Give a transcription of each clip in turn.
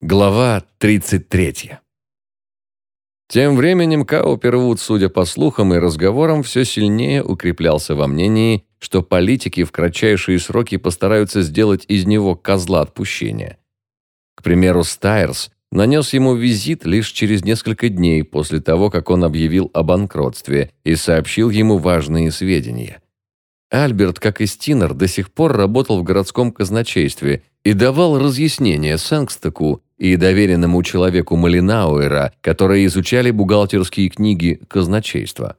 Глава 33. Тем временем Каупервуд, судя по слухам и разговорам, все сильнее укреплялся во мнении, что политики в кратчайшие сроки постараются сделать из него козла отпущения. К примеру, Стайрс нанес ему визит лишь через несколько дней после того, как он объявил о банкротстве и сообщил ему важные сведения – Альберт, как и Стинер, до сих пор работал в городском казначействе и давал разъяснения Сангстеку и доверенному человеку Малинауэра, которые изучали бухгалтерские книги казначейства.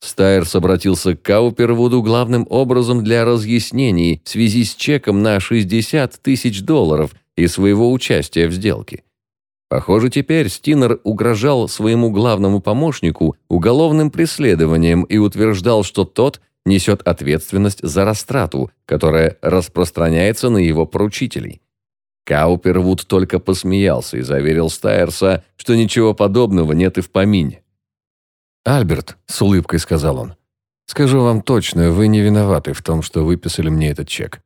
Стайерс обратился к Каупервуду главным образом для разъяснений в связи с чеком на 60 тысяч долларов и своего участия в сделке. Похоже, теперь Стинер угрожал своему главному помощнику уголовным преследованием и утверждал, что тот – несет ответственность за растрату, которая распространяется на его поручителей. Каупервуд только посмеялся и заверил Стайерса, что ничего подобного нет и в помине. «Альберт», — с улыбкой сказал он, — «скажу вам точно, вы не виноваты в том, что выписали мне этот чек.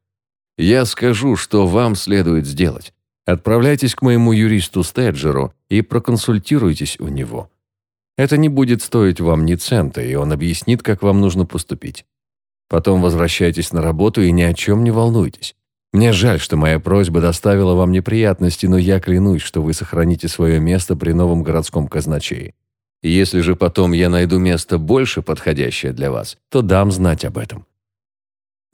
Я скажу, что вам следует сделать. Отправляйтесь к моему юристу Стеджеру и проконсультируйтесь у него. Это не будет стоить вам ни цента, и он объяснит, как вам нужно поступить. Потом возвращайтесь на работу и ни о чем не волнуйтесь. Мне жаль, что моя просьба доставила вам неприятности, но я клянусь, что вы сохраните свое место при новом городском казначее. Если же потом я найду место больше подходящее для вас, то дам знать об этом».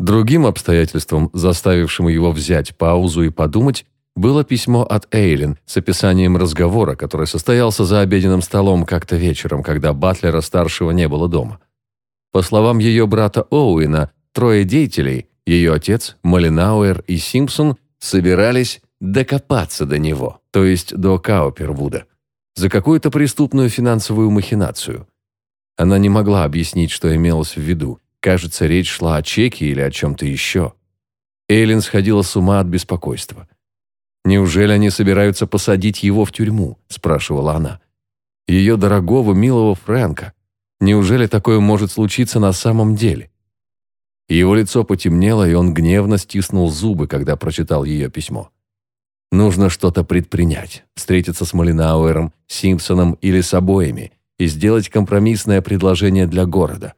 Другим обстоятельством, заставившим его взять паузу и подумать, было письмо от Эйлин с описанием разговора, который состоялся за обеденным столом как-то вечером, когда Батлера-старшего не было дома. По словам ее брата Оуэна, трое деятелей, ее отец, Малинауэр и Симпсон, собирались докопаться до него, то есть до Каупервуда, за какую-то преступную финансовую махинацию. Она не могла объяснить, что имелось в виду. Кажется, речь шла о чеке или о чем-то еще. Эйлин сходила с ума от беспокойства. «Неужели они собираются посадить его в тюрьму?» – спрашивала она. «Ее дорогого, милого Фрэнка. Неужели такое может случиться на самом деле?» Его лицо потемнело, и он гневно стиснул зубы, когда прочитал ее письмо. Нужно что-то предпринять, встретиться с Малинауэром, Симпсоном или с обоими и сделать компромиссное предложение для города.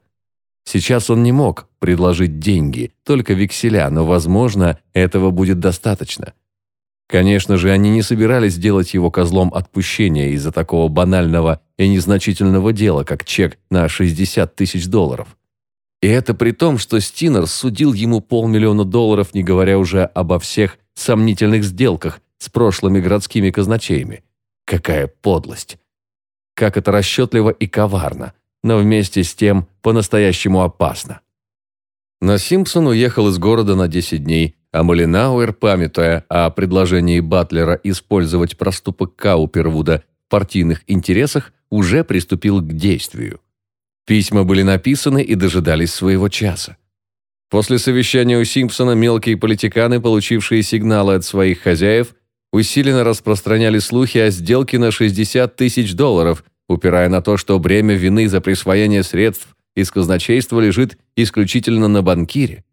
Сейчас он не мог предложить деньги, только векселя, но, возможно, этого будет достаточно – Конечно же, они не собирались делать его козлом отпущения из-за такого банального и незначительного дела, как чек на 60 тысяч долларов. И это при том, что Стинер судил ему полмиллиона долларов, не говоря уже обо всех сомнительных сделках с прошлыми городскими казначеями. Какая подлость! Как это расчетливо и коварно, но вместе с тем по-настоящему опасно. Но Симпсон уехал из города на 10 дней, а Малинауэр, памятуя о предложении Батлера использовать проступок Каупервуда в партийных интересах, уже приступил к действию. Письма были написаны и дожидались своего часа. После совещания у Симпсона мелкие политиканы, получившие сигналы от своих хозяев, усиленно распространяли слухи о сделке на 60 тысяч долларов, упирая на то, что бремя вины за присвоение средств из казначейства лежит исключительно на банкире.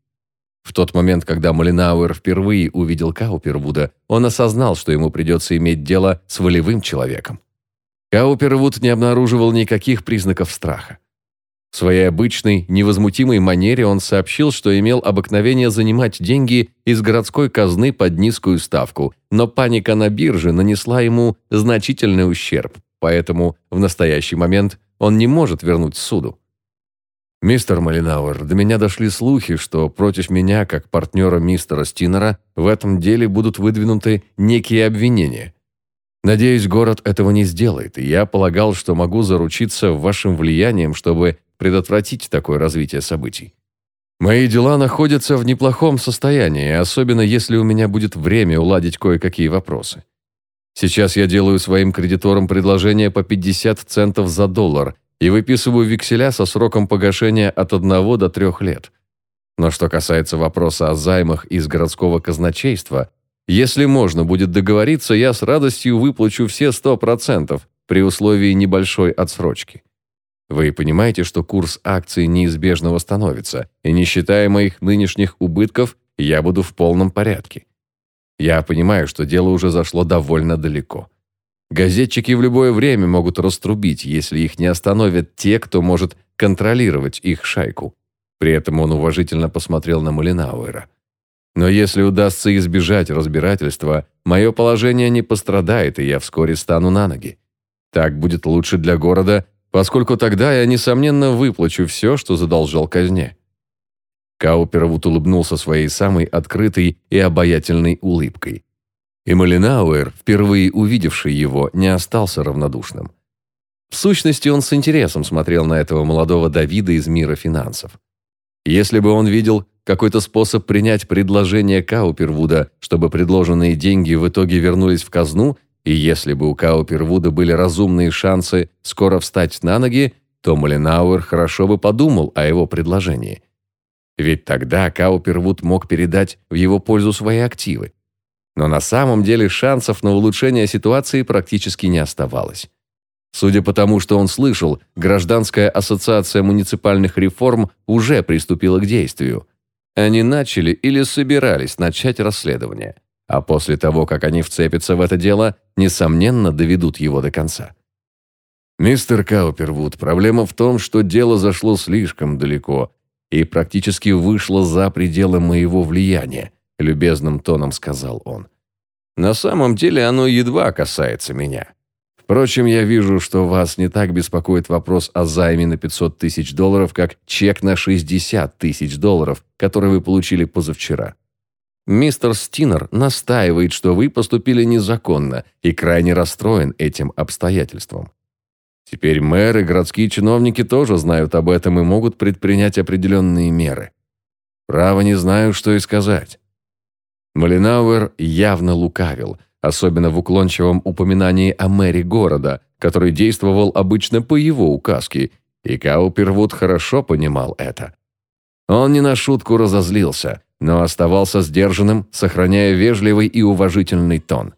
В тот момент, когда Малинауэр впервые увидел Каупервуда, он осознал, что ему придется иметь дело с волевым человеком. Каупервуд не обнаруживал никаких признаков страха. В своей обычной, невозмутимой манере он сообщил, что имел обыкновение занимать деньги из городской казны под низкую ставку, но паника на бирже нанесла ему значительный ущерб, поэтому в настоящий момент он не может вернуть суду. «Мистер Малинауэр, до меня дошли слухи, что против меня, как партнера мистера Стинера, в этом деле будут выдвинуты некие обвинения. Надеюсь, город этого не сделает, и я полагал, что могу заручиться вашим влиянием, чтобы предотвратить такое развитие событий. Мои дела находятся в неплохом состоянии, особенно если у меня будет время уладить кое-какие вопросы. Сейчас я делаю своим кредиторам предложение по 50 центов за доллар – и выписываю векселя со сроком погашения от 1 до 3 лет. Но что касается вопроса о займах из городского казначейства, если можно будет договориться, я с радостью выплачу все 100% при условии небольшой отсрочки. Вы понимаете, что курс акций неизбежно восстановится, и не считая моих нынешних убытков, я буду в полном порядке. Я понимаю, что дело уже зашло довольно далеко. Газетчики в любое время могут раструбить, если их не остановят те, кто может контролировать их шайку. При этом он уважительно посмотрел на Малинауэра. Но если удастся избежать разбирательства, мое положение не пострадает, и я вскоре стану на ноги. Так будет лучше для города, поскольку тогда я, несомненно, выплачу все, что задолжал казне». Каупервуд улыбнулся своей самой открытой и обаятельной улыбкой. И Малинауэр, впервые увидевший его, не остался равнодушным. В сущности, он с интересом смотрел на этого молодого Давида из мира финансов. Если бы он видел какой-то способ принять предложение Каупервуда, чтобы предложенные деньги в итоге вернулись в казну, и если бы у Каупервуда были разумные шансы скоро встать на ноги, то Малинауэр хорошо бы подумал о его предложении. Ведь тогда Каупервуд мог передать в его пользу свои активы. Но на самом деле шансов на улучшение ситуации практически не оставалось. Судя по тому, что он слышал, Гражданская ассоциация муниципальных реформ уже приступила к действию. Они начали или собирались начать расследование. А после того, как они вцепятся в это дело, несомненно, доведут его до конца. «Мистер Каупервуд, проблема в том, что дело зашло слишком далеко и практически вышло за пределы моего влияния», любезным тоном сказал он. «На самом деле оно едва касается меня. Впрочем, я вижу, что вас не так беспокоит вопрос о займе на 500 тысяч долларов, как чек на 60 тысяч долларов, который вы получили позавчера. Мистер Стинер настаивает, что вы поступили незаконно и крайне расстроен этим обстоятельством. Теперь мэры и городские чиновники тоже знают об этом и могут предпринять определенные меры. Право не знаю, что и сказать. Малинауэр явно лукавил – особенно в уклончивом упоминании о мэре города, который действовал обычно по его указке, и Каупервуд хорошо понимал это. Он не на шутку разозлился, но оставался сдержанным, сохраняя вежливый и уважительный тон.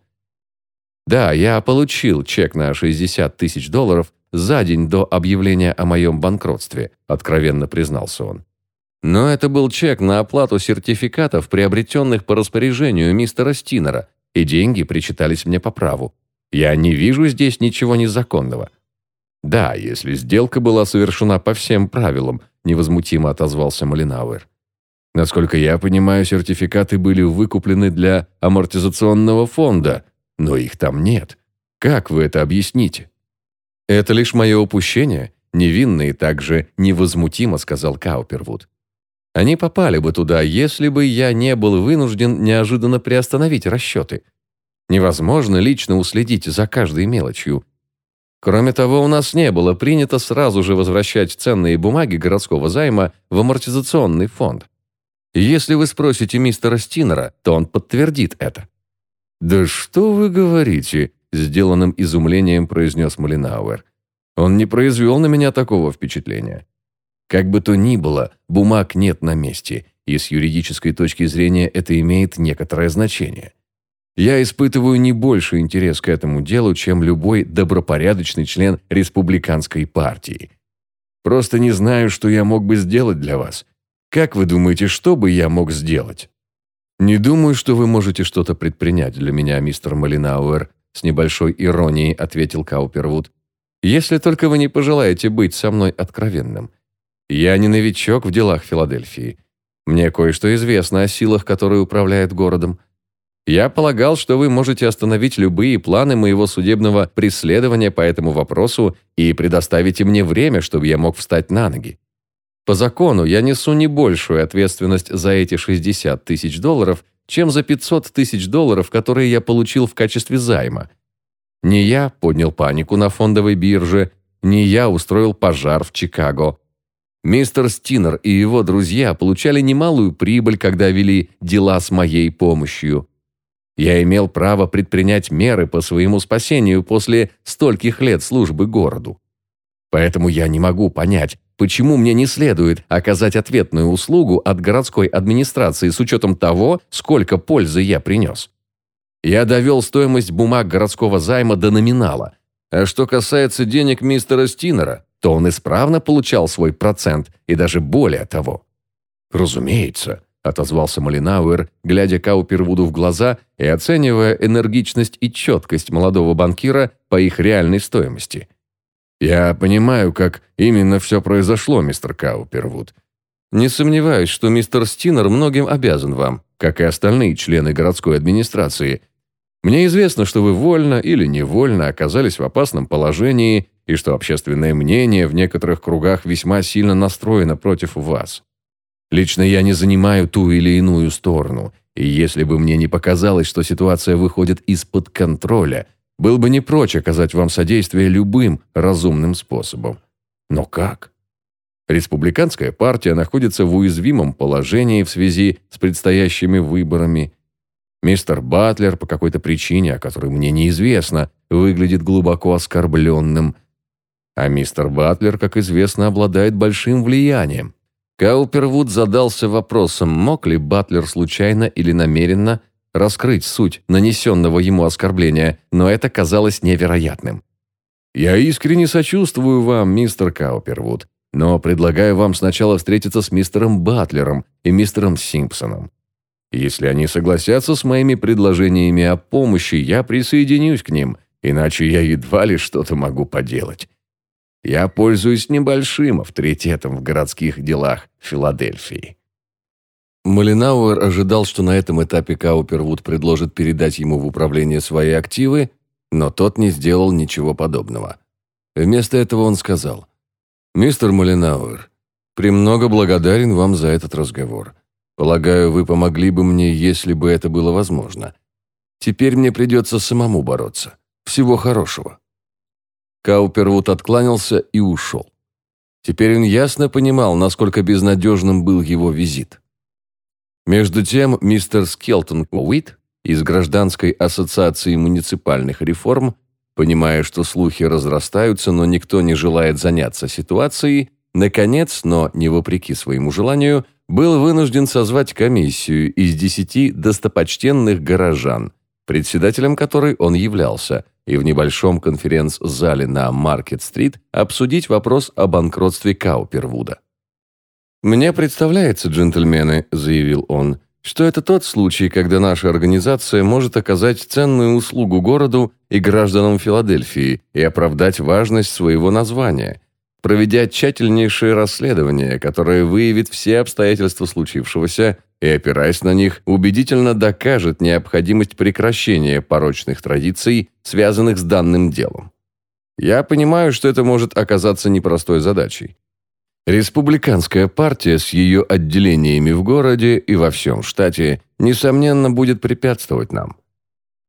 «Да, я получил чек на 60 тысяч долларов за день до объявления о моем банкротстве», откровенно признался он. Но это был чек на оплату сертификатов, приобретенных по распоряжению мистера Стинера, и деньги причитались мне по праву. Я не вижу здесь ничего незаконного. Да, если сделка была совершена по всем правилам, невозмутимо отозвался Малинауэр. Насколько я понимаю, сертификаты были выкуплены для амортизационного фонда, но их там нет. Как вы это объясните? Это лишь мое упущение, невинно и также невозмутимо сказал Каупервуд. Они попали бы туда, если бы я не был вынужден неожиданно приостановить расчеты. Невозможно лично уследить за каждой мелочью. Кроме того, у нас не было принято сразу же возвращать ценные бумаги городского займа в амортизационный фонд. Если вы спросите мистера Стинера, то он подтвердит это. «Да что вы говорите?» – сделанным изумлением произнес Малинауэр. «Он не произвел на меня такого впечатления. Как бы то ни было, бумаг нет на месте, и с юридической точки зрения это имеет некоторое значение. Я испытываю не больше интерес к этому делу, чем любой добропорядочный член республиканской партии. Просто не знаю, что я мог бы сделать для вас. Как вы думаете, что бы я мог сделать? Не думаю, что вы можете что-то предпринять для меня, мистер Малинауэр, с небольшой иронией ответил Каупервуд. Если только вы не пожелаете быть со мной откровенным. Я не новичок в делах Филадельфии. Мне кое-что известно о силах, которые управляют городом. Я полагал, что вы можете остановить любые планы моего судебного преследования по этому вопросу и предоставите мне время, чтобы я мог встать на ноги. По закону я несу не большую ответственность за эти 60 тысяч долларов, чем за 500 тысяч долларов, которые я получил в качестве займа. Не я поднял панику на фондовой бирже, не я устроил пожар в Чикаго, Мистер Стинер и его друзья получали немалую прибыль, когда вели дела с моей помощью. Я имел право предпринять меры по своему спасению после стольких лет службы городу. Поэтому я не могу понять, почему мне не следует оказать ответную услугу от городской администрации с учетом того, сколько пользы я принес. Я довел стоимость бумаг городского займа до номинала. А что касается денег мистера Стинера, то он исправно получал свой процент и даже более того. Разумеется, отозвался Малинауэр, глядя Каупервуду в глаза и оценивая энергичность и четкость молодого банкира по их реальной стоимости. «Я понимаю, как именно все произошло, мистер Каупервуд. Не сомневаюсь, что мистер Стинер многим обязан вам, как и остальные члены городской администрации. Мне известно, что вы вольно или невольно оказались в опасном положении и что общественное мнение в некоторых кругах весьма сильно настроено против вас. Лично я не занимаю ту или иную сторону, и если бы мне не показалось, что ситуация выходит из-под контроля, был бы не прочь оказать вам содействие любым разумным способом. Но как? Республиканская партия находится в уязвимом положении в связи с предстоящими выборами. Мистер Батлер по какой-то причине, о которой мне неизвестно, выглядит глубоко оскорбленным – а мистер Батлер, как известно, обладает большим влиянием. Каупервуд задался вопросом, мог ли Батлер случайно или намеренно раскрыть суть нанесенного ему оскорбления, но это казалось невероятным. «Я искренне сочувствую вам, мистер Каупервуд, но предлагаю вам сначала встретиться с мистером Батлером и мистером Симпсоном. Если они согласятся с моими предложениями о помощи, я присоединюсь к ним, иначе я едва ли что-то могу поделать. Я пользуюсь небольшим авторитетом в городских делах Филадельфии. Малинауэр ожидал, что на этом этапе Каупервуд предложит передать ему в управление свои активы, но тот не сделал ничего подобного. Вместо этого он сказал, «Мистер Малинауэр, премного благодарен вам за этот разговор. Полагаю, вы помогли бы мне, если бы это было возможно. Теперь мне придется самому бороться. Всего хорошего». Каупервуд откланялся и ушел. Теперь он ясно понимал, насколько безнадежным был его визит. Между тем, мистер Скелтон Уит из Гражданской ассоциации муниципальных реформ, понимая, что слухи разрастаются, но никто не желает заняться ситуацией, наконец, но не вопреки своему желанию, был вынужден созвать комиссию из десяти достопочтенных горожан, председателем которой он являлся – и в небольшом конференц-зале на Маркет-стрит обсудить вопрос о банкротстве Каупервуда. «Мне представляется, джентльмены», – заявил он, – «что это тот случай, когда наша организация может оказать ценную услугу городу и гражданам Филадельфии и оправдать важность своего названия, проведя тщательнейшее расследование, которое выявит все обстоятельства случившегося и, опираясь на них, убедительно докажет необходимость прекращения порочных традиций, связанных с данным делом. Я понимаю, что это может оказаться непростой задачей. Республиканская партия с ее отделениями в городе и во всем штате, несомненно, будет препятствовать нам.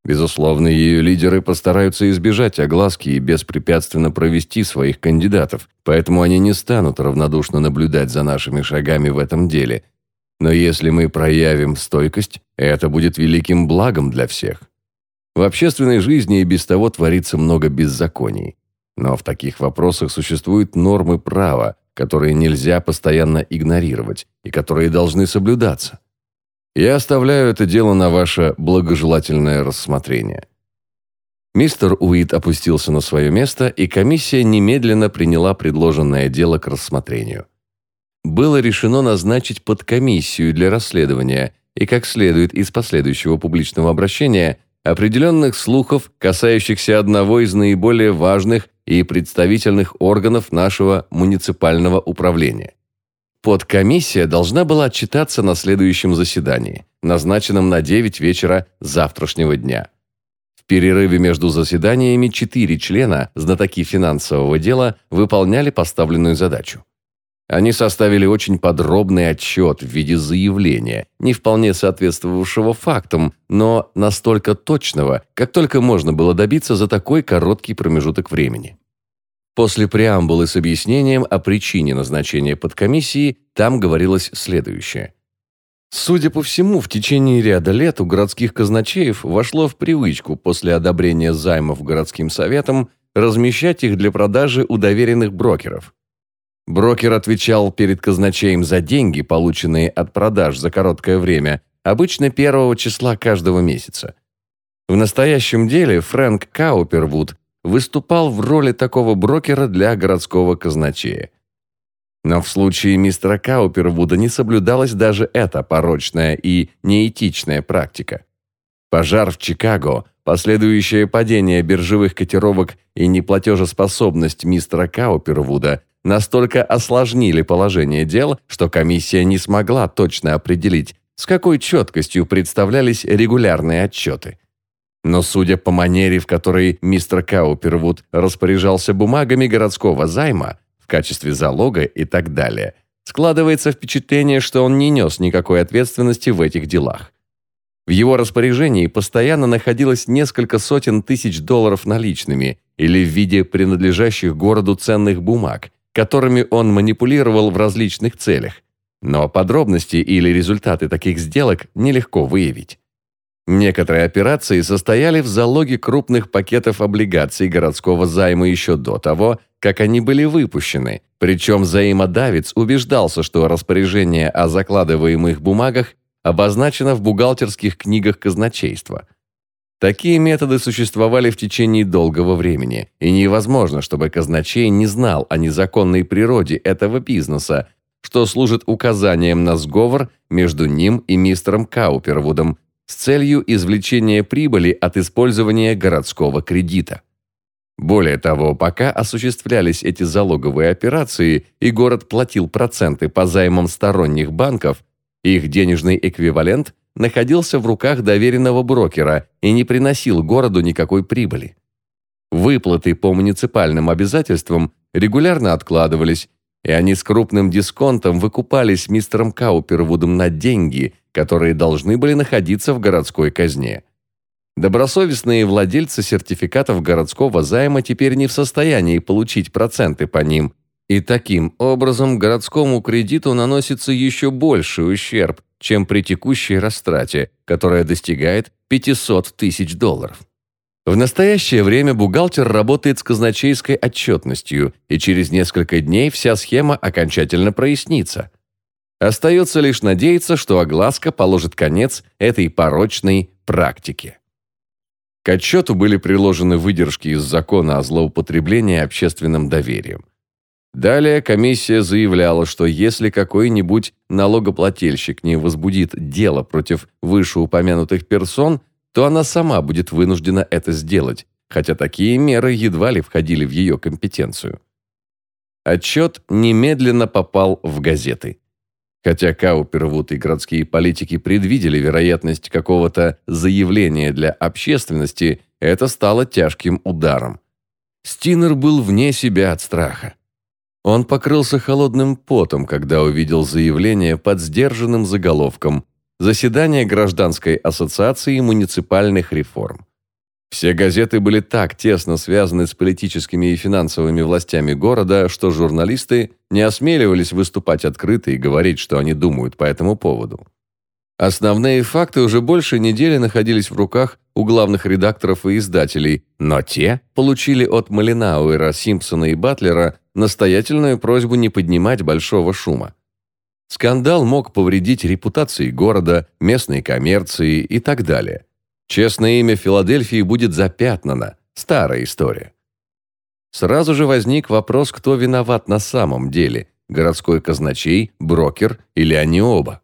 Безусловно, ее лидеры постараются избежать огласки и беспрепятственно провести своих кандидатов, поэтому они не станут равнодушно наблюдать за нашими шагами в этом деле – но если мы проявим стойкость, это будет великим благом для всех. В общественной жизни и без того творится много беззаконий. Но в таких вопросах существуют нормы права, которые нельзя постоянно игнорировать и которые должны соблюдаться. Я оставляю это дело на ваше благожелательное рассмотрение. Мистер Уит опустился на свое место, и комиссия немедленно приняла предложенное дело к рассмотрению было решено назначить подкомиссию для расследования и, как следует из последующего публичного обращения, определенных слухов, касающихся одного из наиболее важных и представительных органов нашего муниципального управления. Подкомиссия должна была отчитаться на следующем заседании, назначенном на 9 вечера завтрашнего дня. В перерыве между заседаниями четыре члена, знатоки финансового дела, выполняли поставленную задачу. Они составили очень подробный отчет в виде заявления, не вполне соответствовавшего фактам, но настолько точного, как только можно было добиться за такой короткий промежуток времени. После преамбулы с объяснением о причине назначения подкомиссии там говорилось следующее. Судя по всему, в течение ряда лет у городских казначеев вошло в привычку после одобрения займов городским советом размещать их для продажи у доверенных брокеров – Брокер отвечал перед казначеем за деньги, полученные от продаж за короткое время, обычно первого числа каждого месяца. В настоящем деле Фрэнк Каупервуд выступал в роли такого брокера для городского казначея. Но в случае мистера Каупервуда не соблюдалась даже эта порочная и неэтичная практика. Пожар в Чикаго, последующее падение биржевых котировок и неплатежеспособность мистера Каупервуда настолько осложнили положение дел, что комиссия не смогла точно определить, с какой четкостью представлялись регулярные отчеты. Но судя по манере, в которой мистер Каупервуд распоряжался бумагами городского займа в качестве залога и так далее, складывается впечатление, что он не нес никакой ответственности в этих делах. В его распоряжении постоянно находилось несколько сотен тысяч долларов наличными или в виде принадлежащих городу ценных бумаг, которыми он манипулировал в различных целях, но подробности или результаты таких сделок нелегко выявить. Некоторые операции состояли в залоге крупных пакетов облигаций городского займа еще до того, как они были выпущены, причем заимодавец убеждался, что распоряжение о закладываемых бумагах обозначено в бухгалтерских книгах казначейства. Такие методы существовали в течение долгого времени, и невозможно, чтобы казначей не знал о незаконной природе этого бизнеса, что служит указанием на сговор между ним и мистером Каупервудом с целью извлечения прибыли от использования городского кредита. Более того, пока осуществлялись эти залоговые операции и город платил проценты по займам сторонних банков, их денежный эквивалент находился в руках доверенного брокера и не приносил городу никакой прибыли. Выплаты по муниципальным обязательствам регулярно откладывались, и они с крупным дисконтом выкупались мистером Каупервудом на деньги, которые должны были находиться в городской казне. Добросовестные владельцы сертификатов городского займа теперь не в состоянии получить проценты по ним, и таким образом городскому кредиту наносится еще больший ущерб, чем при текущей растрате, которая достигает 500 тысяч долларов. В настоящее время бухгалтер работает с казначейской отчетностью, и через несколько дней вся схема окончательно прояснится. Остается лишь надеяться, что огласка положит конец этой порочной практике. К отчету были приложены выдержки из закона о злоупотреблении общественным доверием. Далее комиссия заявляла, что если какой-нибудь налогоплательщик не возбудит дело против вышеупомянутых персон, то она сама будет вынуждена это сделать, хотя такие меры едва ли входили в ее компетенцию. Отчет немедленно попал в газеты. Хотя Каупервуд и городские политики предвидели вероятность какого-то заявления для общественности, это стало тяжким ударом. Стинер был вне себя от страха. Он покрылся холодным потом, когда увидел заявление под сдержанным заголовком Заседание Гражданской ассоциации муниципальных реформ. Все газеты были так тесно связаны с политическими и финансовыми властями города, что журналисты не осмеливались выступать открыто и говорить, что они думают по этому поводу. Основные факты уже больше недели находились в руках у главных редакторов и издателей, но те получили от Малинауэра, Симпсона и Батлера настоятельную просьбу не поднимать большого шума. Скандал мог повредить репутации города, местной коммерции и так далее. Честное имя Филадельфии будет запятнано. Старая история. Сразу же возник вопрос, кто виноват на самом деле – городской казначей, брокер или они оба.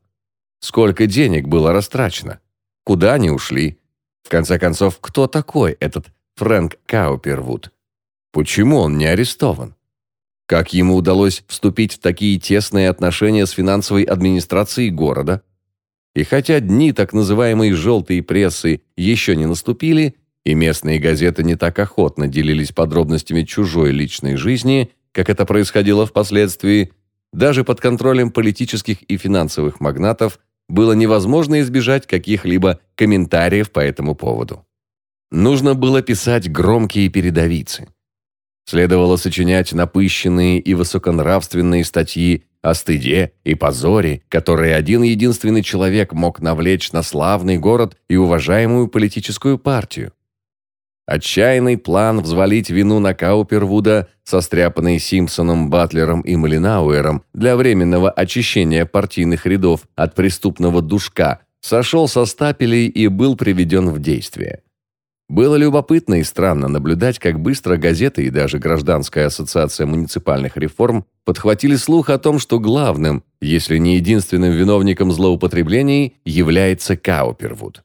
Сколько денег было растрачено? Куда они ушли? В конце концов, кто такой этот Фрэнк Каупервуд? Почему он не арестован? Как ему удалось вступить в такие тесные отношения с финансовой администрацией города? И хотя дни так называемой «желтой прессы» еще не наступили, и местные газеты не так охотно делились подробностями чужой личной жизни, как это происходило впоследствии, даже под контролем политических и финансовых магнатов было невозможно избежать каких-либо комментариев по этому поводу. Нужно было писать громкие передовицы. Следовало сочинять напыщенные и высоконравственные статьи о стыде и позоре, которые один единственный человек мог навлечь на славный город и уважаемую политическую партию. Отчаянный план взвалить вину на Каупервуда, состряпанный Симпсоном, Батлером и Малинауэром для временного очищения партийных рядов от преступного душка, сошел со стапелей и был приведен в действие. Было любопытно и странно наблюдать, как быстро газеты и даже Гражданская ассоциация муниципальных реформ подхватили слух о том, что главным, если не единственным виновником злоупотреблений, является Каупервуд.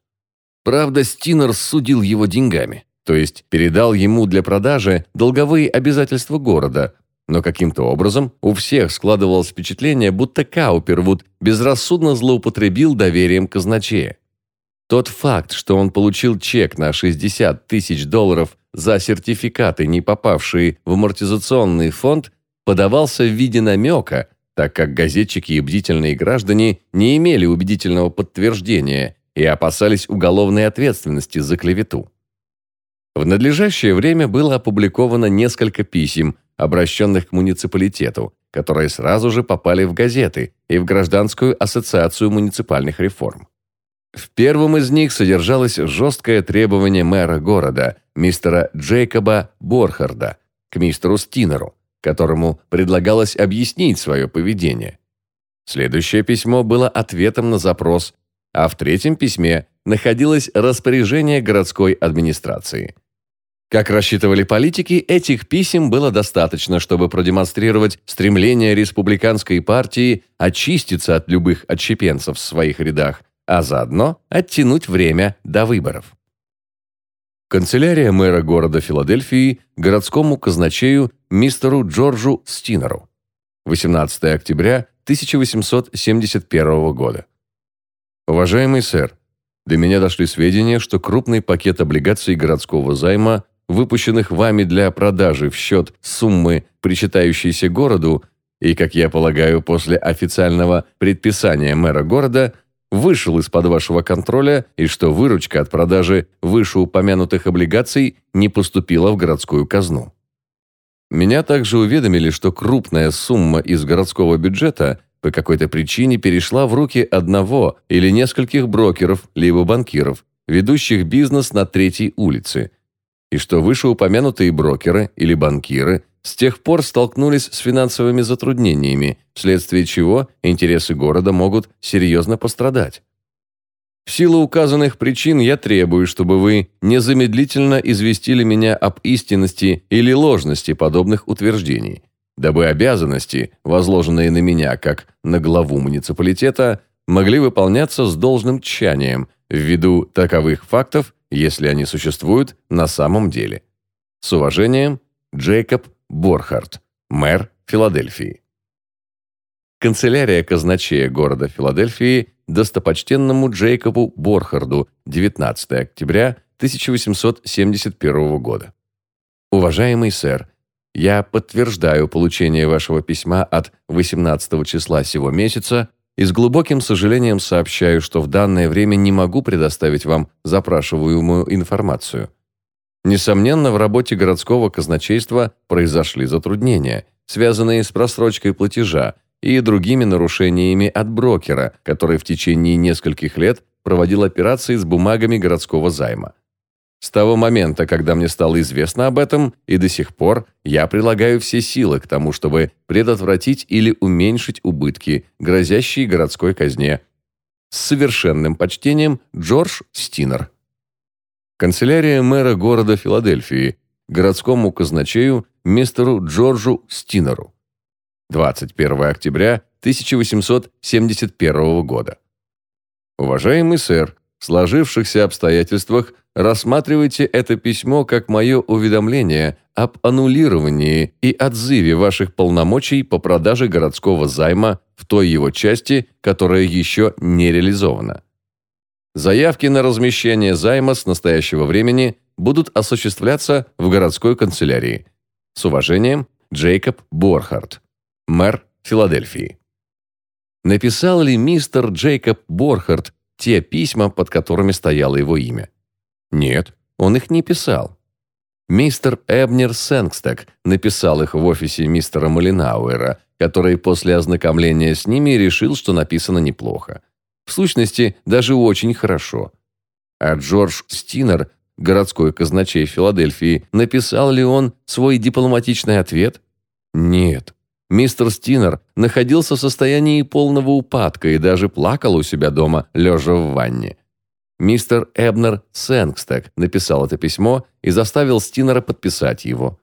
Правда, Стинер судил его деньгами, то есть передал ему для продажи долговые обязательства города, но каким-то образом у всех складывалось впечатление, будто Каупервуд безрассудно злоупотребил доверием казначея. Тот факт, что он получил чек на 60 тысяч долларов за сертификаты, не попавшие в амортизационный фонд, подавался в виде намека, так как газетчики и бдительные граждане не имели убедительного подтверждения и опасались уголовной ответственности за клевету. В надлежащее время было опубликовано несколько писем, обращенных к муниципалитету, которые сразу же попали в газеты и в Гражданскую ассоциацию муниципальных реформ. В первом из них содержалось жесткое требование мэра города, мистера Джейкоба Борхарда, к мистеру Стинеру, которому предлагалось объяснить свое поведение. Следующее письмо было ответом на запрос, а в третьем письме находилось распоряжение городской администрации. Как рассчитывали политики, этих писем было достаточно, чтобы продемонстрировать стремление республиканской партии очиститься от любых отщепенцев в своих рядах а заодно оттянуть время до выборов. Канцелярия мэра города Филадельфии городскому казначею мистеру Джорджу Стинеру. 18 октября 1871 года. Уважаемый сэр, до меня дошли сведения, что крупный пакет облигаций городского займа, выпущенных вами для продажи в счет суммы, причитающейся городу, и, как я полагаю, после официального предписания мэра города – вышел из-под вашего контроля и что выручка от продажи вышеупомянутых облигаций не поступила в городскую казну. Меня также уведомили, что крупная сумма из городского бюджета по какой-то причине перешла в руки одного или нескольких брокеров либо банкиров, ведущих бизнес на третьей улице, и что вышеупомянутые брокеры или банкиры с тех пор столкнулись с финансовыми затруднениями, вследствие чего интересы города могут серьезно пострадать. В силу указанных причин я требую, чтобы вы незамедлительно известили меня об истинности или ложности подобных утверждений, дабы обязанности, возложенные на меня как на главу муниципалитета, могли выполняться с должным тщанием ввиду таковых фактов, если они существуют на самом деле. С уважением, Джейкоб Борхард, мэр Филадельфии. Канцелярия казначея города Филадельфии достопочтенному Джейкобу Борхарду 19 октября 1871 года. Уважаемый сэр, я подтверждаю получение вашего письма от 18 числа сего месяца и с глубоким сожалением сообщаю, что в данное время не могу предоставить вам запрашиваемую информацию. Несомненно, в работе городского казначейства произошли затруднения, связанные с просрочкой платежа и другими нарушениями от брокера, который в течение нескольких лет проводил операции с бумагами городского займа. С того момента, когда мне стало известно об этом, и до сих пор я прилагаю все силы к тому, чтобы предотвратить или уменьшить убытки, грозящие городской казне. С совершенным почтением Джордж Стинер. Канцелярия мэра города Филадельфии, городскому казначею мистеру Джорджу Стинеру. 21 октября 1871 года. Уважаемый сэр, в сложившихся обстоятельствах рассматривайте это письмо как мое уведомление об аннулировании и отзыве ваших полномочий по продаже городского займа в той его части, которая еще не реализована. Заявки на размещение займа с настоящего времени будут осуществляться в городской канцелярии. С уважением, Джейкоб Борхард, мэр Филадельфии. Написал ли мистер Джейкоб Борхард те письма, под которыми стояло его имя? Нет, он их не писал. Мистер Эбнер Сенгстек написал их в офисе мистера Малинауэра, который после ознакомления с ними решил, что написано неплохо. В сущности, даже очень хорошо. А Джордж Стинер, городской казначей Филадельфии, написал ли он свой дипломатичный ответ? Нет. Мистер Стинер находился в состоянии полного упадка и даже плакал у себя дома, лежа в ванне. мистер Эбнер Сэнгстек написал это письмо и заставил Стинера подписать его.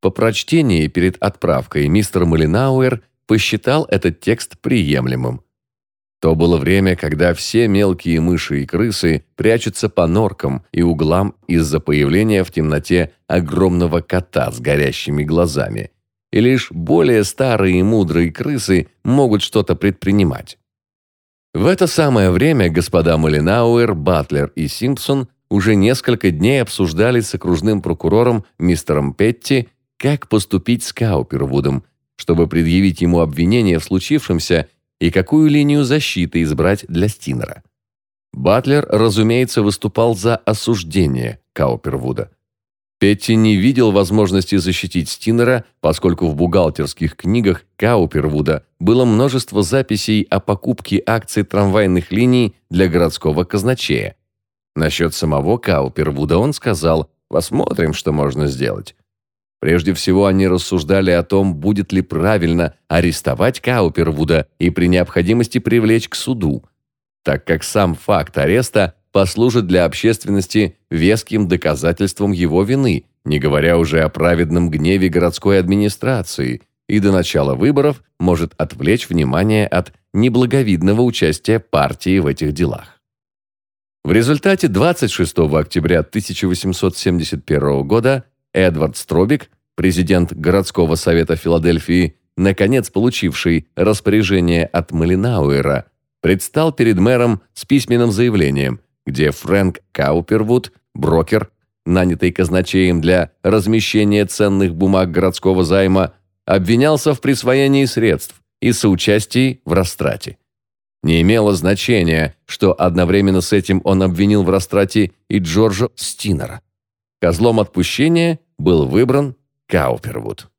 По прочтении перед отправкой мистер Малинауэр посчитал этот текст приемлемым. То было время, когда все мелкие мыши и крысы прячутся по норкам и углам из-за появления в темноте огромного кота с горящими глазами. И лишь более старые и мудрые крысы могут что-то предпринимать. В это самое время господа Малинауэр, Батлер и Симпсон уже несколько дней обсуждали с окружным прокурором мистером Петти, как поступить с Каупервудом, чтобы предъявить ему обвинение в случившемся и какую линию защиты избрать для Стинера. Батлер, разумеется, выступал за осуждение Каупервуда. Петти не видел возможности защитить Стинера, поскольку в бухгалтерских книгах Каупервуда было множество записей о покупке акций трамвайных линий для городского казначея. Насчет самого Каупервуда он сказал «посмотрим, что можно сделать». Прежде всего, они рассуждали о том, будет ли правильно арестовать Каупервуда и при необходимости привлечь к суду, так как сам факт ареста послужит для общественности веским доказательством его вины, не говоря уже о праведном гневе городской администрации, и до начала выборов может отвлечь внимание от неблаговидного участия партии в этих делах. В результате 26 октября 1871 года Эдвард Стробик, президент городского совета Филадельфии, наконец получивший распоряжение от Малинауэра, предстал перед мэром с письменным заявлением, где Фрэнк Каупервуд, брокер, нанятый казначеем для размещения ценных бумаг городского займа, обвинялся в присвоении средств и соучастии в растрате. Не имело значения, что одновременно с этим он обвинил в растрате и Джорджа Стинера. Козлом отпущения был выбран Каупервуд.